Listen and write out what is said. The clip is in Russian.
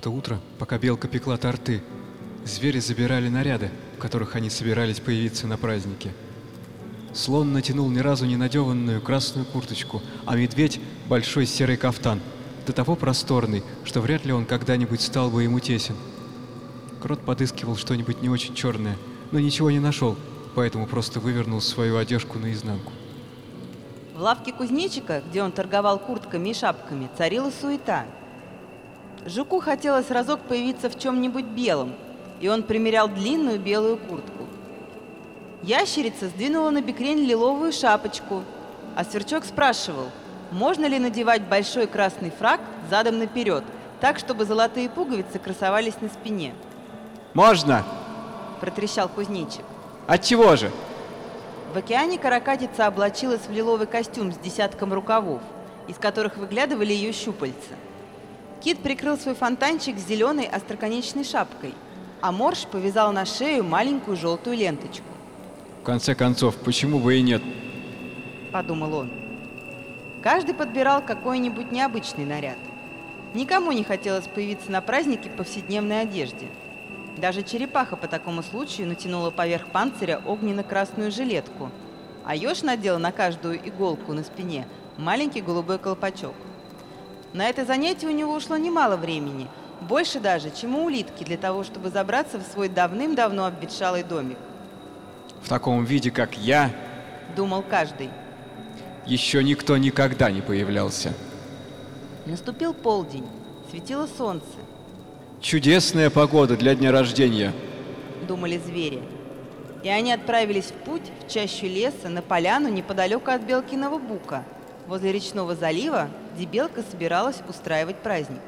то утро, пока Белка пекла торты, звери забирали наряды, в которых они собирались появиться на празднике. Слон натянул ни разу не надеванную красную курточку, а медведь — большой серый кафтан, до того просторный, что вряд ли он когда-нибудь стал бы ему тесен. Крот подыскивал что-нибудь не очень черное, но ничего не нашел, поэтому просто вывернул свою одежку наизнанку. В лавке кузнечика, где он торговал куртками и шапками, царила суета. Жуку хотелось разок появиться в чем-нибудь белом, и он примерял длинную белую куртку. Ящерица сдвинула на бекрень лиловую шапочку, а сверчок спрашивал, можно ли надевать большой красный фраг задом наперед, так, чтобы золотые пуговицы красовались на спине. «Можно!» – протрещал кузнечик. «Отчего же?» В океане каракатица облачилась в лиловый костюм с десятком рукавов, из которых выглядывали ее щупальца. Кит прикрыл свой фонтанчик с зеленой остроконечной шапкой, а Морж повязал на шею маленькую желтую ленточку. В конце концов, почему бы и нет? Подумал он. Каждый подбирал какой-нибудь необычный наряд. Никому не хотелось появиться на празднике в повседневной одежде – даже черепаха по такому случаю натянула поверх панциря огненно-красную жилетку, а еж надел на каждую иголку на спине маленький голубой колпачок. На это занятие у него ушло немало времени, больше даже, чем у улитки, для того, чтобы забраться в свой давным-давно обветшалый домик. В таком виде, как я, думал каждый. Еще никто никогда не появлялся. Наступил полдень, светило солнце, Чудесная погода для дня рождения, думали звери. И они отправились в путь в чащу леса на поляну неподалеку от Белкиного бука, возле речного залива, где Белка собиралась устраивать праздник.